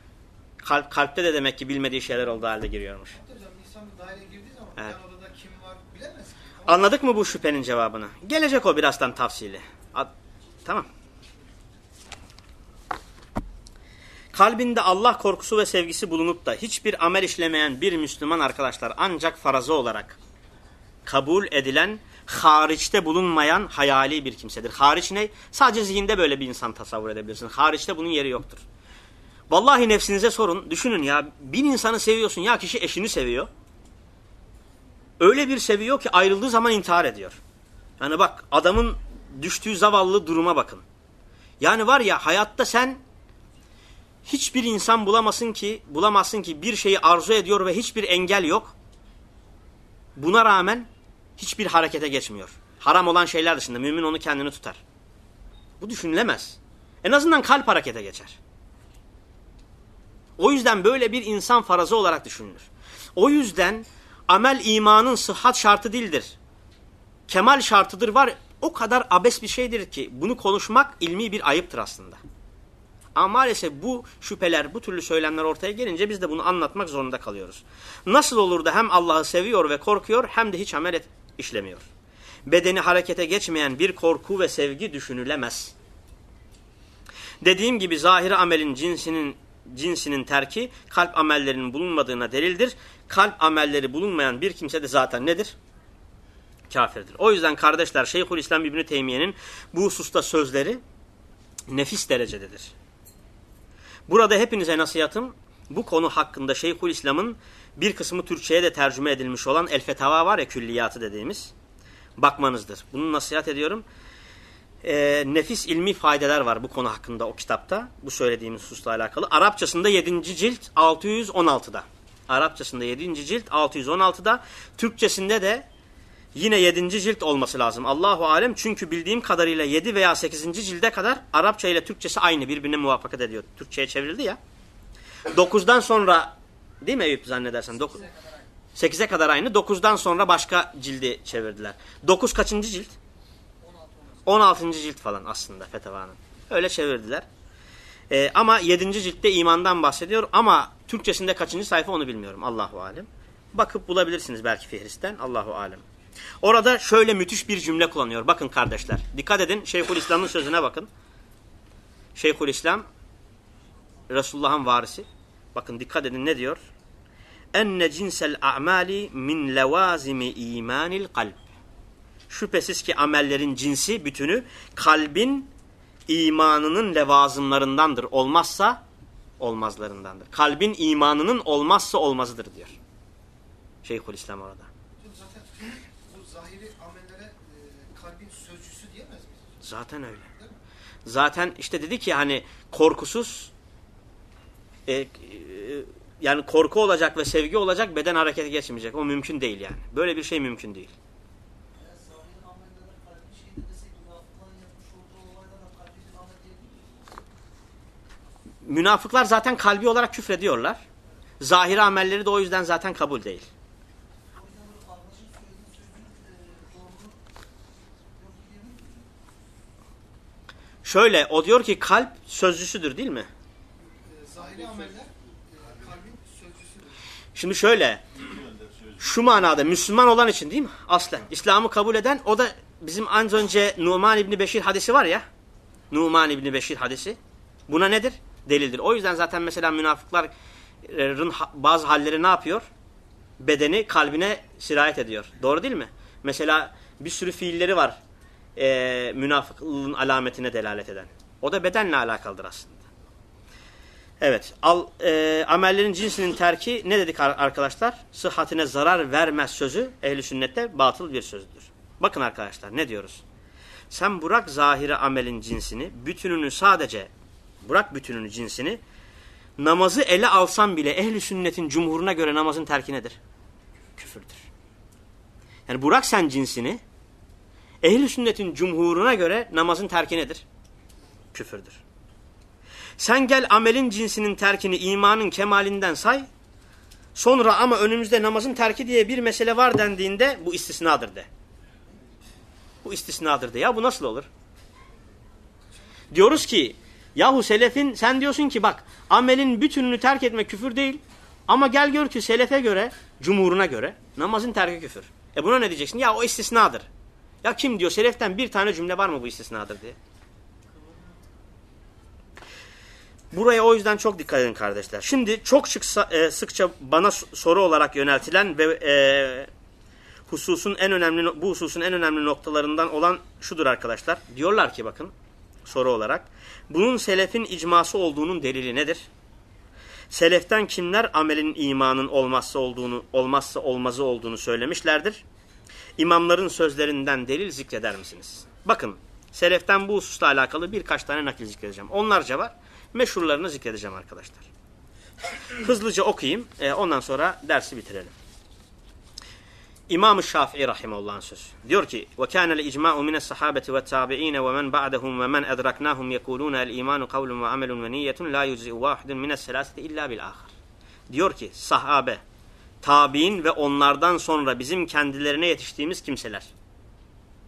kalp, kalpte de demek ki bilmediği şeyler olduğu halde giriyormuş. Hocam insan bir daireye girdiği zaman Evet. yan odada kim var bilemez ki. Anladık mı bu şüphenin cevabını? Gelecek o birazdan tafsili. Ad- tamam. Kalbinde Allah korkusu ve sevgisi bulunup da hiçbir amel işlemeyen bir Müslüman arkadaşlar ancak farazı olarak kabul edilen hariçte bulunmayan hayali bir kimsedir. Hariç ne? Sadece zihinde böyle bir insan tasavvur edebilirsin. Hariçte bunun yeri yoktur. Vallahi nefsinize sorun. Düşünün ya bin insanı seviyorsun ya kişi eşini seviyor. Öyle bir seviyor ki ayrıldığı zaman intihar ediyor. Yani bak adamın düştüğü zavallı duruma bakın. Yani var ya hayatta sen hiçbir insan bulamasın ki bulamazsın ki bir şeyi arzu ediyor ve hiçbir engel yok. Buna rağmen hiçbir harekete geçmiyor. Haram olan şeyler dışında mümin onu kendini tutar. Bu düşünülemez. En azından kalp harekete geçer. O yüzden böyle bir insan farazı olarak düşünülür. O yüzden amel imanın sıhhat şartı değildir. Kemal şartıdır var. O kadar abes bir şeydir ki bunu konuşmak ilmi bir ayıptır aslında. Ama maalesef bu şüpheler, bu türlü söylemler ortaya gelince biz de bunu anlatmak zorunda kalıyoruz. Nasıl olur da hem Allah'ı seviyor ve korkuyor hem de hiç amel et, işlemiyor. Bedeni harekete geçmeyen bir korku ve sevgi düşünülemez. Dediğim gibi zahiri amelin cinsinin cinsinin terki kalp amellerinin bulunmadığına delildir. Kalp amelleri bulunmayan bir kimse de zaten nedir? Kafirdir. O yüzden kardeşler Şeyhülislam İbni Teymiye'nin bu hususta sözleri nefis derecededir. Burada hepinize nasihatım bu konu hakkında Şeyhülislam'ın bir kısmı Türkçe'ye de tercüme edilmiş olan El Fetava var ya külliyatı dediğimiz bakmanızdır. Bunu nasihat ediyorum. E, nefis ilmi faydeler var bu konu hakkında o kitapta. Bu söylediğimiz hususla alakalı. Arapçasında 7. cilt 616'da. Arapçasında 7. cilt 616'da. Türkçesinde de Yine 7. cilt olması lazım. Allahu alem çünkü bildiğim kadarıyla 7 veya 8. cilde kadar Arapça ile Türkçesi aynı birbirine muvaffakat ediyor. Türkçeye çevrildi ya. 9'dan sonra değil mi Eyüp zannedersen? 9 8'e kadar aynı. 9'dan sonra başka cildi çevirdiler. 9 kaçıncı cilt? 16. cilt falan aslında Fetava'nın. Öyle çevirdiler. Ee, ama 7. ciltte imandan bahsediyor ama Türkçesinde kaçıncı sayfa onu bilmiyorum. Allahu alem. Bakıp bulabilirsiniz belki Fihris'ten. Allahu alem. Orada şöyle müthiş bir cümle kullanıyor. Bakın kardeşler. Dikkat edin. Şeyhülislam'ın sözüne bakın. Şeyhülislam Resulullah'ın varisi. Bakın dikkat edin ne diyor? Enne cinsel a'mali min levazimi imanil kalb. Şüphesiz ki amellerin cinsi, bütünü kalbin imanının levazımlarındandır. Olmazsa olmazlarındandır. Kalbin imanının olmazsa olmazıdır diyor. Şeyhülislam orada. Zaten bu zahiri amellere e, kalbin sözcüsü diyemez miyiz? Zaten öyle. Zaten işte dedi ki hani korkusuz e, e, yani korku olacak ve sevgi olacak beden harekete geçmeyecek. O mümkün değil yani. Böyle bir şey mümkün değil. Münafıklar zaten kalbi olarak küfrediyorlar. Zahiri amelleri de o yüzden zaten kabul değil. Şöyle o diyor ki kalp sözcüsüdür değil mi? Zahiri ameller. Şimdi şöyle şu manada Müslüman olan için değil mi? Aslen. İslam'ı kabul eden o da bizim az önce Numan İbni Beşir hadisi var ya. Numan İbni Beşir hadisi. Buna nedir? Delildir. O yüzden zaten mesela münafıkların bazı halleri ne yapıyor? Bedeni kalbine sirayet ediyor. Doğru değil mi? Mesela bir sürü fiilleri var. E, münafıklığın alametine delalet eden. O da bedenle alakalıdır aslında. Evet. Al, e, amellerin cinsinin terki ne dedik ar- arkadaşlar? Sıhhatine zarar vermez sözü ehli sünnette batıl bir sözdür. Bakın arkadaşlar ne diyoruz? Sen bırak zahiri amelin cinsini, bütününü sadece bırak bütününü cinsini namazı ele alsan bile ehli sünnetin cumhuruna göre namazın terki nedir? Küfürdür. Yani bırak sen cinsini ehli sünnetin cumhuruna göre namazın terki nedir? Küfürdür. Sen gel amelin cinsinin terkini imanın kemalinden say. Sonra ama önümüzde namazın terki diye bir mesele var dendiğinde bu istisnadır de. Bu istisnadır de. Ya bu nasıl olur? Diyoruz ki yahu selefin sen diyorsun ki bak amelin bütününü terk etmek küfür değil. Ama gel gör ki selefe göre, cumhuruna göre namazın terki küfür. E buna ne diyeceksin? Ya o istisnadır. Ya kim diyor seleften bir tane cümle var mı bu istisnadır diye. Buraya o yüzden çok dikkat edin kardeşler. Şimdi çok sık, e, sıkça bana soru olarak yöneltilen ve e, hususun en önemli bu hususun en önemli noktalarından olan şudur arkadaşlar. Diyorlar ki bakın soru olarak bunun selefin icması olduğunun delili nedir? Seleften kimler amelin imanın olmazsa olduğunu olmazsa olmazı olduğunu söylemişlerdir? İmamların sözlerinden delil zikreder misiniz? Bakın seleften bu hususla alakalı birkaç tane nakil zikredeceğim. Onlarca var. Meşhurlarını zikredeceğim arkadaşlar. Hızlıca okuyayım. E, ondan sonra dersi bitirelim. İmam-ı Şafii rahimehullah'ın sözü. Diyor ki: "Ve kana el-icma'u min es-sahabeti ve tabi'in ve men ba'dahum ve men edraknahum yekulun el-imanu kavlun ve amelun ve niyyetun la yujzi'u vahidun min es-selaseti illa bil ahir." Diyor ki sahabe, tabi'in ve onlardan sonra bizim kendilerine yetiştiğimiz kimseler.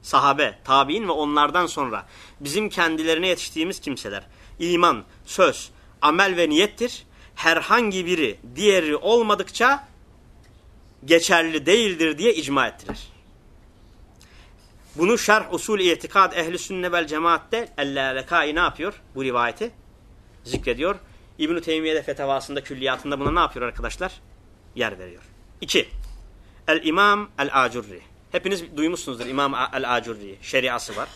Sahabe, tabi'in ve onlardan sonra bizim kendilerine yetiştiğimiz kimseler. İman, söz, amel ve niyettir. Herhangi biri diğeri olmadıkça geçerli değildir diye icma ettiler. Bunu şerh usul itikad ehli sünne vel cemaatte ellâlekai ne yapıyor? Bu rivayeti zikrediyor. İbn-i Teymiye'de fetavasında külliyatında buna ne yapıyor arkadaşlar? Yer veriyor. İki. El-İmam el-Acurri. Hepiniz duymuşsunuzdur İmam el-Acurri'yi. Şeriası var.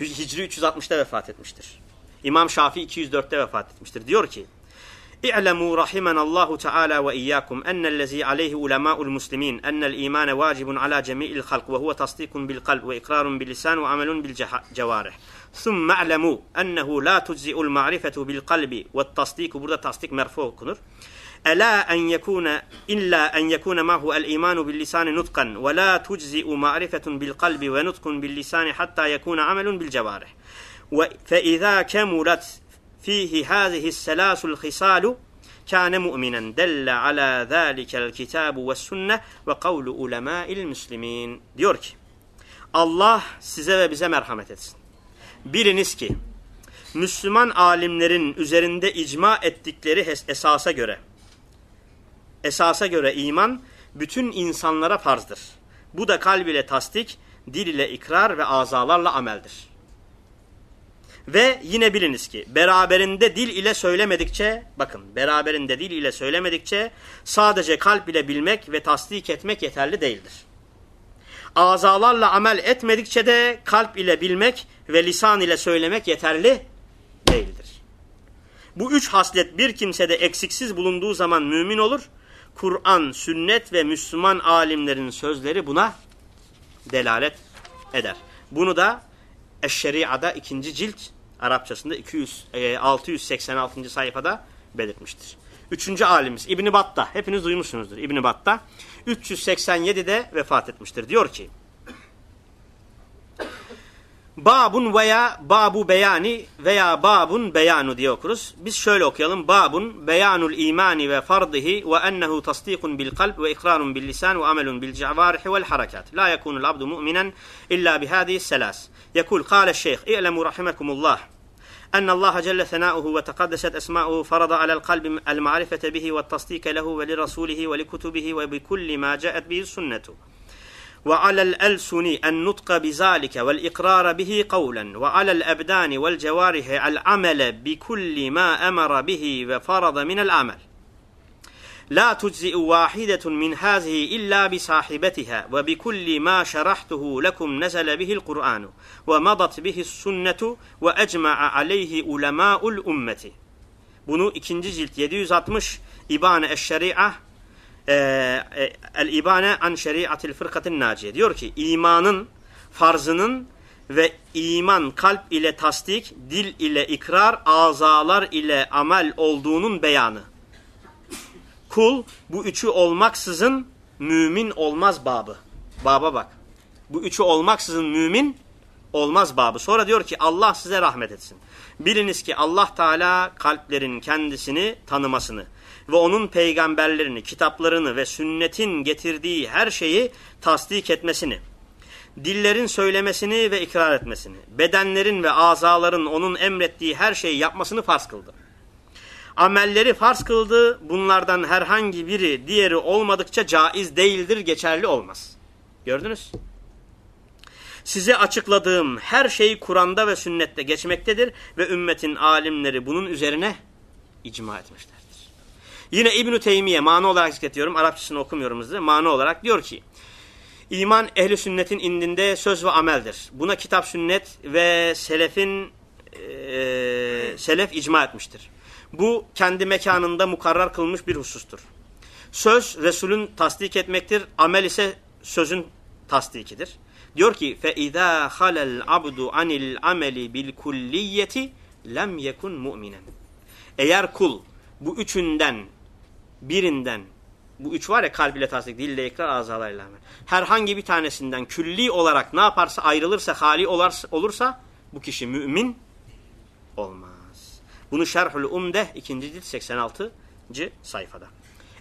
Hicri 360'da vefat etmiştir. İmam Şafii 204'te vefat etmiştir. Diyor ki اعلموا رحمنا الله تعالى وإياكم أن الذي عليه علماء المسلمين أن الإيمان واجب على جميع الخلق وهو تصديق بالقلب وإقرار باللسان وعمل بالجوارح ثم اعلموا أنه لا تجزئ المعرفة بالقلب والتصديق burada tasdik merfu okunur. Ela en yekuna illa en yekuna mahu el imanu bil lisani nutqan ve la tujzi'u ma'rifetun bil kalbi ve nutkun fihi hâzihi selâsul hisâlu kâne mu'minen delle alâ zâlikel kitâbu ve sünne ve kavlu ulemâil müslimîn. Diyor ki Allah size ve bize merhamet etsin. Biliniz ki Müslüman alimlerin üzerinde icma ettikleri esasa göre esasa göre iman bütün insanlara farzdır. Bu da kalb ile tasdik, dil ile ikrar ve azalarla ameldir. Ve yine biliniz ki beraberinde dil ile söylemedikçe bakın beraberinde dil ile söylemedikçe sadece kalp ile bilmek ve tasdik etmek yeterli değildir. Azalarla amel etmedikçe de kalp ile bilmek ve lisan ile söylemek yeterli değildir. Bu üç haslet bir kimsede eksiksiz bulunduğu zaman mümin olur. Kur'an, sünnet ve Müslüman alimlerin sözleri buna delalet eder. Bunu da Eşşeria'da ikinci cilt Arapçasında 200, e, 686. sayfada belirtmiştir. Üçüncü alimiz İbn Battah. Hepiniz duymuşsunuzdur. İbn Battah 387'de vefat etmiştir. Diyor ki Babun veya babu beyani veya babun beyanu diye okuruz. Biz şöyle okuyalım. Babun beyanul imani ve fardihi ve ennehu tasdikun bil kalb ve ikrarun bil lisan ve amelun bil cevarihi vel harakat. La yekunul abdu mu'minen illa bihadihi selas. Yekul kâle şeyh i'lemu rahimekumullah. أن الله جل ثناؤه وتقدست أسماؤه فرض على القلب المعرفة به والتصديق له ولرسوله ولكتبه وبكل ما جاءت به السنة وعلى الألسن النطق بذلك والإقرار به قولا وعلى الأبدان والجوارح العمل بكل ما أمر به وفرض من العمل. La tujzi'u vahidetun min hazihi illa bi sahibetiha ve bi kulli ma şerahtuhu lekum nezele bihil Kur'anu ve madat bihi sünnetu ve ecma'a aleyhi ulema'ul ummeti. Bunu ikinci cilt 760 İbane Eşşeri'ah e, e, El İbane an Şeriatil Fırkatin Naciye diyor ki imanın farzının ve iman kalp ile tasdik, dil ile ikrar, azalar ile amel olduğunun beyanı. Kul bu üçü olmaksızın mümin olmaz babı. Baba bak. Bu üçü olmaksızın mümin olmaz babı. Sonra diyor ki Allah size rahmet etsin. Biliniz ki Allah Teala kalplerin kendisini tanımasını ve onun peygamberlerini, kitaplarını ve sünnetin getirdiği her şeyi tasdik etmesini, dillerin söylemesini ve ikrar etmesini, bedenlerin ve azaların onun emrettiği her şeyi yapmasını farz kıldı. Amelleri farz kıldı. Bunlardan herhangi biri diğeri olmadıkça caiz değildir, geçerli olmaz. Gördünüz? Size açıkladığım her şey Kur'an'da ve sünnette geçmektedir ve ümmetin alimleri bunun üzerine icma etmişlerdir. Yine İbn-i Teymiye mana olarak zikrediyorum. Arapçasını okumuyorum size. Mana olarak diyor ki İman ehli sünnetin indinde söz ve ameldir. Buna kitap sünnet ve selefin e, selef icma etmiştir. Bu kendi mekanında mukarrar kılmış bir husustur. Söz Resul'ün tasdik etmektir. Amel ise sözün tasdikidir. Diyor ki فَاِذَا خَلَ الْعَبْدُ عَنِ الْعَمَلِ بِالْكُلِّيَّةِ lem yekun mu'minen. Eğer kul bu üçünden birinden bu üç var ya kalb ile tasdik, dille ikrar, azalarıyla amel. Herhangi bir tanesinden külli olarak ne yaparsa ayrılırsa, hali olursa, olursa bu kişi mümin olmaz. bunu Şerhül Umdeh 2. cilt 86. sayfada.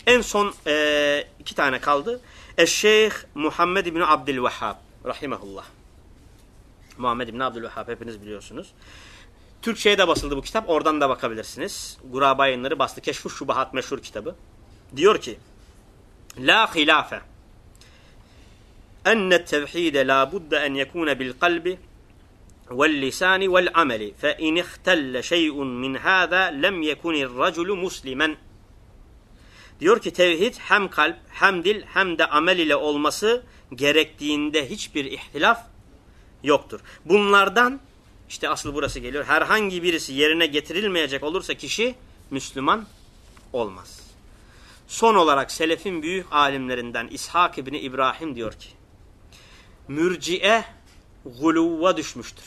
En son e, iki tane kaldı. Eşşeyh Muhammed İbni Abdülvehhab rahimahullah. Muhammed İbni Abdülvehhab hepiniz biliyorsunuz. Türkçe'ye de basıldı bu kitap. Oradan da bakabilirsiniz. Guraba yayınları bastı. Keşfuş Şubahat meşhur kitabı. Diyor ki La hilafe enne tevhide la budde en yekune bil kalbi واللسان والعمل فإن اختل شيء من هذا لم يكن الرجل مسلما Diyor ki tevhid hem kalp hem dil hem de amel ile olması gerektiğinde hiçbir ihtilaf yoktur. Bunlardan işte asıl burası geliyor. Herhangi birisi yerine getirilmeyecek olursa kişi Müslüman olmaz. Son olarak selefin büyük alimlerinden İshak İbni İbrahim diyor ki mürciye guluva düşmüştür.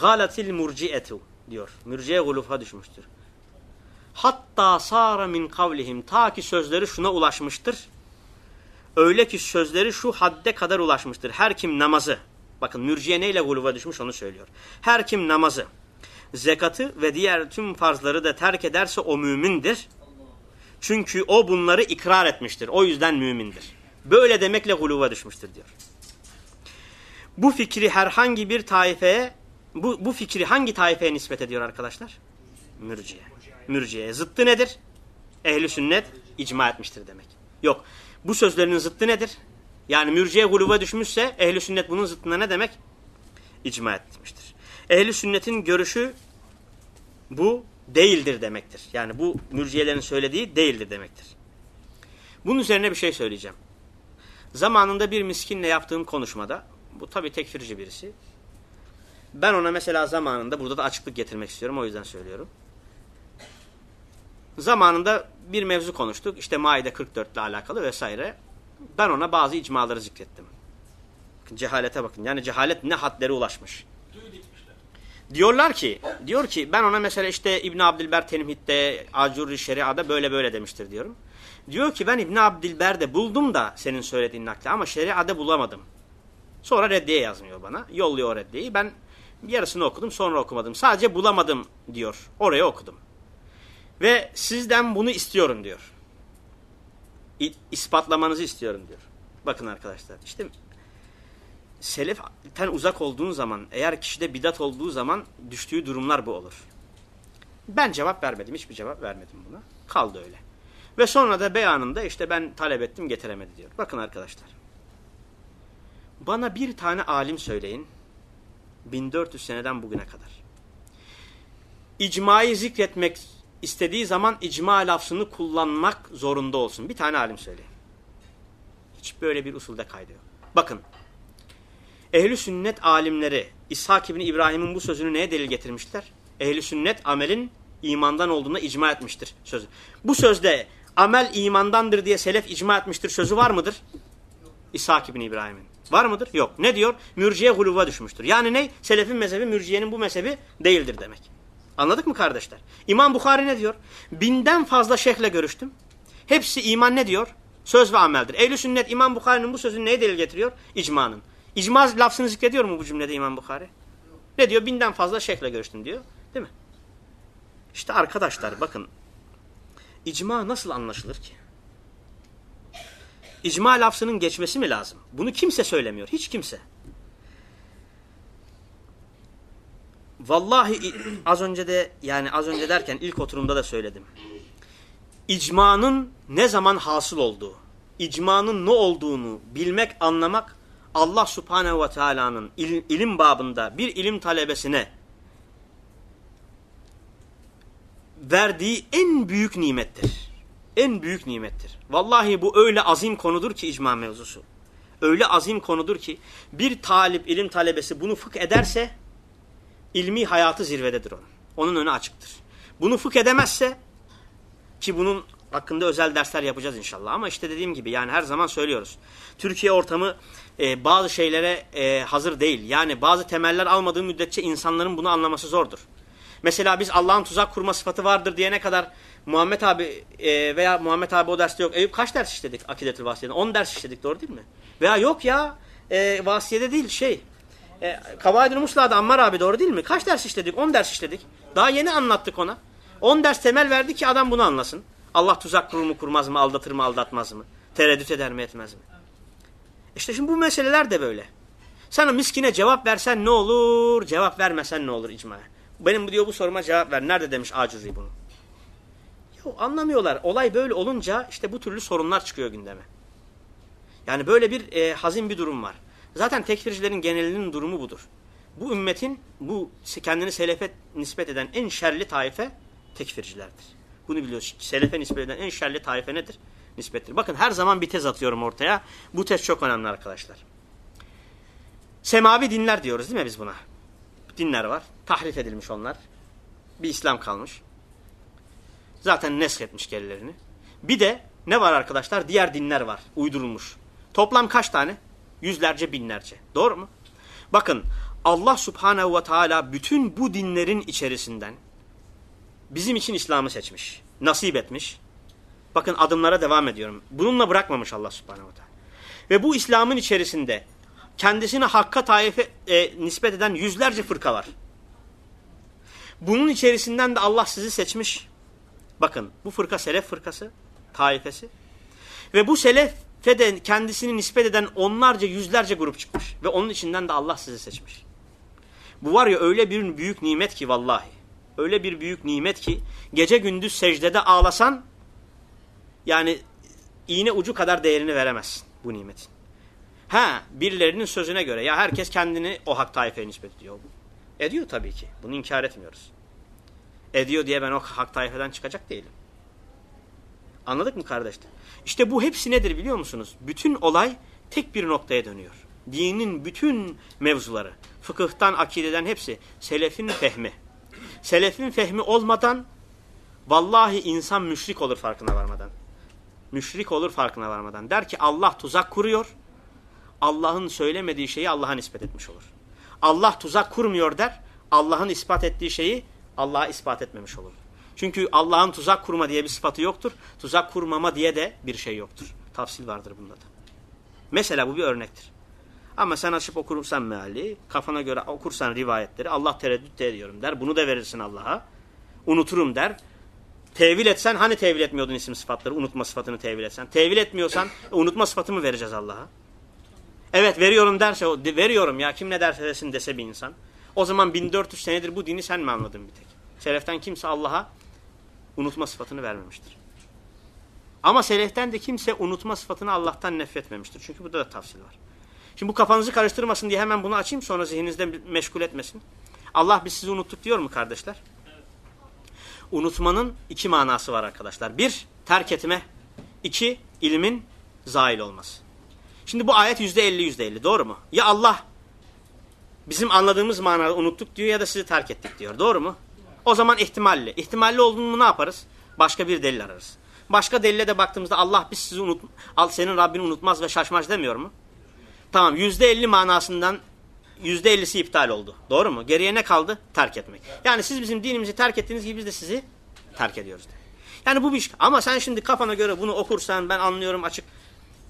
Galatil murciyetu diyor. Mürciye gulufa düşmüştür. Hatta sara min kavlihim ta ki sözleri şuna ulaşmıştır. Öyle ki sözleri şu hadde kadar ulaşmıştır. Her kim namazı, bakın mürciye neyle guluva düşmüş onu söylüyor. Her kim namazı, zekatı ve diğer tüm farzları da terk ederse o mümindir. Çünkü o bunları ikrar etmiştir. O yüzden mümindir. Böyle demekle guluva düşmüştür diyor. Bu fikri herhangi bir taifeye, bu, bu fikri hangi taifeye nispet ediyor arkadaşlar? Mürciye. Mürciye. Zıttı nedir? Ehli sünnet icma etmiştir demek. Yok. Bu sözlerinin zıttı nedir? Yani mürciye guluva düşmüşse ehli sünnet bunun zıttına ne demek? İcma etmiştir. Ehli sünnetin görüşü bu değildir demektir. Yani bu mürciyelerin söylediği değildir demektir. Bunun üzerine bir şey söyleyeceğim. Zamanında bir miskinle yaptığım konuşmada, bu tabi tekfirci birisi. Ben ona mesela zamanında, burada da açıklık getirmek istiyorum o yüzden söylüyorum. Zamanında bir mevzu konuştuk. İşte Maide 44 ile alakalı vesaire. Ben ona bazı icmaları zikrettim. Cehalete bakın. Yani cehalet ne hadlere ulaşmış. Diyorlar ki, diyor ki ben ona mesela işte İbn Abdilber Tenhid'de, Acurri Şeria'da böyle böyle demiştir diyorum. Diyor ki ben İbn Abdilber'de buldum da senin söylediğin nakli ama Şeria'da bulamadım. Sonra reddiye yazmıyor bana. Yolluyor reddiyeyi. Ben yarısını okudum sonra okumadım. Sadece bulamadım diyor. Oraya okudum. Ve sizden bunu istiyorum diyor. İ ispatlamanızı istiyorum diyor. Bakın arkadaşlar işte seleften uzak olduğun zaman eğer kişide bidat olduğu zaman düştüğü durumlar bu olur. Ben cevap vermedim. Hiçbir cevap vermedim buna. Kaldı öyle. Ve sonra da beyanında işte ben talep ettim getiremedi diyor. Bakın arkadaşlar. Bana bir tane alim söyleyin. 1400 seneden bugüne kadar. İcmayı zikretmek istediği zaman icma lafzını kullanmak zorunda olsun. Bir tane alim söyleyin. Hiç böyle bir usulde kaydı yok. Bakın. Ehli sünnet alimleri İshak İbni İbrahim'in bu sözünü neye delil getirmişler? Ehli sünnet amelin imandan olduğuna icma etmiştir sözü. Bu sözde amel imandandır diye selef icma etmiştir sözü var mıdır? İshak İbni İbrahim'in. Var mıdır? Yok. Ne diyor? Mürciye huluva düşmüştür. Yani ne? Selefin mezhebi mürciyenin bu mezhebi değildir demek. Anladık mı kardeşler? İmam Bukhari ne diyor? Binden fazla şeyhle görüştüm. Hepsi iman ne diyor? Söz ve ameldir. Ehl-i sünnet İmam Bukhari'nin bu sözünü neye delil getiriyor? İcmanın. İcma lafzını zikrediyor mu bu cümlede İmam Bukhari? Ne diyor? Binden fazla şeyhle görüştüm diyor. Değil mi? İşte arkadaşlar bakın. İcma nasıl anlaşılır ki? İcma lafzının geçmesi mi lazım? Bunu kimse söylemiyor. Hiç kimse. Vallahi az önce de yani az önce derken ilk oturumda da söyledim. İcmanın ne zaman hasıl olduğu, icmanın ne olduğunu bilmek, anlamak Allah Subhanehu ve Teala'nın il, ilim babında bir ilim talebesine verdiği en büyük nimettir. En büyük nimettir. Vallahi bu öyle azim konudur ki icma mevzusu. Öyle azim konudur ki bir talip, ilim talebesi bunu fıkh ederse ilmi hayatı zirvededir onun. Onun önü açıktır. Bunu fıkh edemezse ki bunun hakkında özel dersler yapacağız inşallah ama işte dediğim gibi yani her zaman söylüyoruz. Türkiye ortamı e, bazı şeylere e, hazır değil. Yani bazı temeller almadığı müddetçe insanların bunu anlaması zordur. Mesela biz Allah'ın tuzak kurma sıfatı vardır diyene kadar Muhammed abi e, veya Muhammed abi o derste yok. Eyüp kaç ders işledik Akidetül Vasiye'de? 10 ders işledik doğru değil mi? Veya yok ya e, Vasiye'de değil şey e, Kavaydül Musla'da Ammar abi doğru değil mi? Kaç ders işledik? 10 ders işledik. Daha yeni anlattık ona. 10 ders temel verdi ki adam bunu anlasın. Allah tuzak kurur mu kurmaz mı, aldatır mı aldatmaz mı? Tereddüt eder mi etmez mi? İşte şimdi bu meseleler de böyle. Sana miskine cevap versen ne olur, cevap vermesen ne olur icmaya. Benim diyor bu soruma cevap ver. Nerede demiş Acuzi bunu? Yok anlamıyorlar. Olay böyle olunca işte bu türlü sorunlar çıkıyor gündeme. Yani böyle bir e, hazin bir durum var. Zaten tekfircilerin genelinin durumu budur. Bu ümmetin bu kendini selefe nispet eden en şerli taife tekfircilerdir. Bunu biliyoruz. Selefe nispet eden en şerli taife nedir? Nispettir. Bakın her zaman bir tez atıyorum ortaya. Bu tez çok önemli arkadaşlar. Semavi dinler diyoruz değil mi biz buna? Dinler var. Tahrif edilmiş onlar. Bir İslam kalmış. Zaten nesk etmiş gerilerini. Bir de ne var arkadaşlar? Diğer dinler var. Uydurulmuş. Toplam kaç tane? Yüzlerce binlerce. Doğru mu? Bakın Allah subhanehu ve teala bütün bu dinlerin içerisinden bizim için İslam'ı seçmiş. nasip etmiş. Bakın adımlara devam ediyorum. Bununla bırakmamış Allah subhanehu ve teala. Ve bu İslam'ın içerisinde kendisine hakka taife e, nispet eden yüzlerce fırka var. Bunun içerisinden de Allah sizi seçmiş. Bakın bu fırka selef fırkası, taifesi. Ve bu selefe de kendisini nispet eden onlarca yüzlerce grup çıkmış. Ve onun içinden de Allah sizi seçmiş. Bu var ya öyle bir büyük nimet ki vallahi. Öyle bir büyük nimet ki gece gündüz secdede ağlasan yani iğne ucu kadar değerini veremezsin bu nimetin. Ha birilerinin sözüne göre ya herkes kendini o hak taifeye nispet ediyor. Ediyor tabii ki. Bunu inkar etmiyoruz. Ediyor diye ben o hak taifeden çıkacak değilim. Anladık mı kardeşler? İşte bu hepsi nedir biliyor musunuz? Bütün olay tek bir noktaya dönüyor. Dinin bütün mevzuları, fıkıhtan, akideden hepsi selefin fehmi. Selefin fehmi olmadan vallahi insan müşrik olur farkına varmadan. Müşrik olur farkına varmadan. Der ki Allah tuzak kuruyor. Allah'ın söylemediği şeyi Allah'a nispet etmiş olur. Allah tuzak kurmuyor der. Allah'ın ispat ettiği şeyi Allah'a ispat etmemiş olur. Çünkü Allah'ın tuzak kurma diye bir sıfatı yoktur. Tuzak kurmama diye de bir şey yoktur. Tafsil vardır bunda da. Mesela bu bir örnektir. Ama sen açıp okursan meali, kafana göre okursan rivayetleri, Allah tereddüt de ediyorum der. Bunu da verirsin Allah'a. Unuturum der. Tevil etsen hani tevil etmiyordun isim sıfatları, unutma sıfatını tevil etsen. Tevil etmiyorsan e, unutma sıfatımı vereceğiz Allah'a. Evet veriyorum derse, veriyorum ya kim ne derse desin dese bir insan. O zaman 1400 senedir bu dini sen mi anladın bir tek? Seleften kimse Allah'a unutma sıfatını vermemiştir. Ama seleften de kimse unutma sıfatını Allah'tan nefretmemiştir. Çünkü burada da tafsil var. Şimdi bu kafanızı karıştırmasın diye hemen bunu açayım sonra zihninizde meşgul etmesin. Allah biz sizi unuttuk diyor mu kardeşler? Unutmanın iki manası var arkadaşlar. Bir, terk etme. İki, ilmin zail olması. Şimdi bu ayet yüzde elli yüzde elli doğru mu? Ya Allah bizim anladığımız manada unuttuk diyor ya da sizi terk ettik diyor. Doğru mu? O zaman ihtimalli. İhtimalli olduğunu mu ne yaparız? Başka bir delil ararız. Başka delile de baktığımızda Allah biz sizi unut, al senin Rabbini unutmaz ve şaşmaz demiyor mu? Tamam yüzde elli manasından yüzde ellisi iptal oldu. Doğru mu? Geriye ne kaldı? Terk etmek. Yani siz bizim dinimizi terk ettiğiniz gibi biz de sizi terk ediyoruz. Yani bu bir iş. Ama sen şimdi kafana göre bunu okursan ben anlıyorum açık.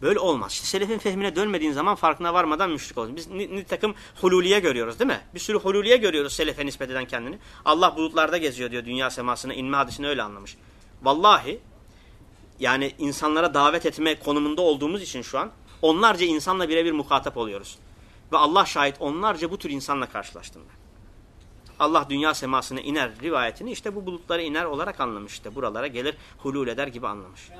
Böyle olmaz. İşte selefin fehmine dönmediğin zaman farkına varmadan müşrik olursun. Biz nitekim hululiye görüyoruz değil mi? Bir sürü hululiye görüyoruz selefe nispet eden kendini. Allah bulutlarda geziyor diyor dünya semasına inme hadisini öyle anlamış. Vallahi yani insanlara davet etme konumunda olduğumuz için şu an onlarca insanla birebir muhatap oluyoruz. Ve Allah şahit onlarca bu tür insanla karşılaştım ben. Allah dünya semasına iner rivayetini işte bu bulutlara iner olarak anlamış. İşte buralara gelir hulul eder gibi anlamış.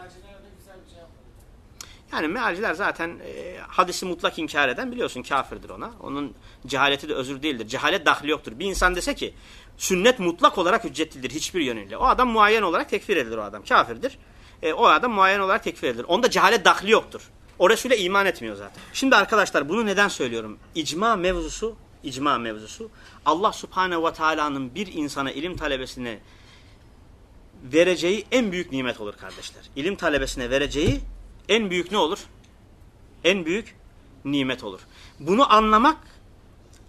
Yani mealciler zaten e, hadisi mutlak inkar eden biliyorsun kafirdir ona. Onun cehaleti de özür değildir. Cehalet dahli yoktur. Bir insan dese ki sünnet mutlak olarak hüccetlidir hiçbir yönüyle. O adam muayyen olarak tekfir edilir o adam. Kafirdir. E, o adam muayyen olarak tekfir edilir. Onda cehalet dahli yoktur. O Resul'e iman etmiyor zaten. Şimdi arkadaşlar bunu neden söylüyorum? İcma mevzusu, icma mevzusu Allah Subhanahu ve Taala'nın bir insana ilim talebesine vereceği en büyük nimet olur kardeşler. İlim talebesine vereceği en büyük ne olur? En büyük nimet olur. Bunu anlamak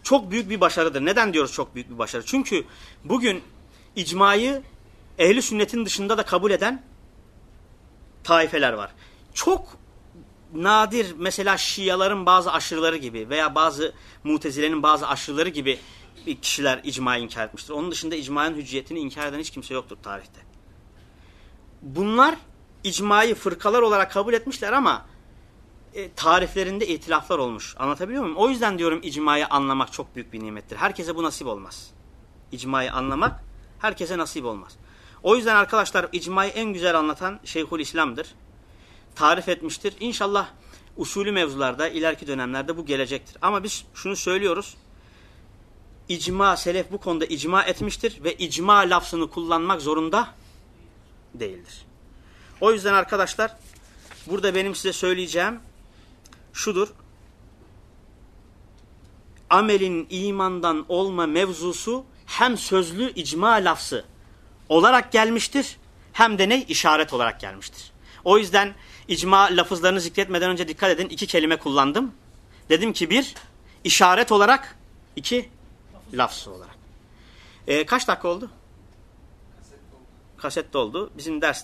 çok büyük bir başarıdır. Neden diyoruz çok büyük bir başarı? Çünkü bugün icmayı ehli sünnetin dışında da kabul eden taifeler var. Çok nadir mesela Şiaların bazı aşırıları gibi veya bazı Mutezile'nin bazı aşırıları gibi kişiler icmayı inkar etmiştir. Onun dışında icmanın hücciyetini inkar eden hiç kimse yoktur tarihte. Bunlar icmayı fırkalar olarak kabul etmişler ama e, tariflerinde itilaflar olmuş. Anlatabiliyor muyum? O yüzden diyorum icmayı anlamak çok büyük bir nimettir. Herkese bu nasip olmaz. İcmayı anlamak herkese nasip olmaz. O yüzden arkadaşlar icmayı en güzel anlatan Şeyhül İslam'dır. Tarif etmiştir. İnşallah usulü mevzularda ileriki dönemlerde bu gelecektir. Ama biz şunu söylüyoruz. İcma, selef bu konuda icma etmiştir ve icma lafzını kullanmak zorunda değildir. O yüzden arkadaşlar burada benim size söyleyeceğim şudur. Amelin imandan olma mevzusu hem sözlü icma lafzı olarak gelmiştir hem de ne işaret olarak gelmiştir. O yüzden icma lafızlarını zikretmeden önce dikkat edin iki kelime kullandım. Dedim ki bir işaret olarak iki lafz olarak. Ee, kaç dakika oldu? kasette oldu. Bizim derste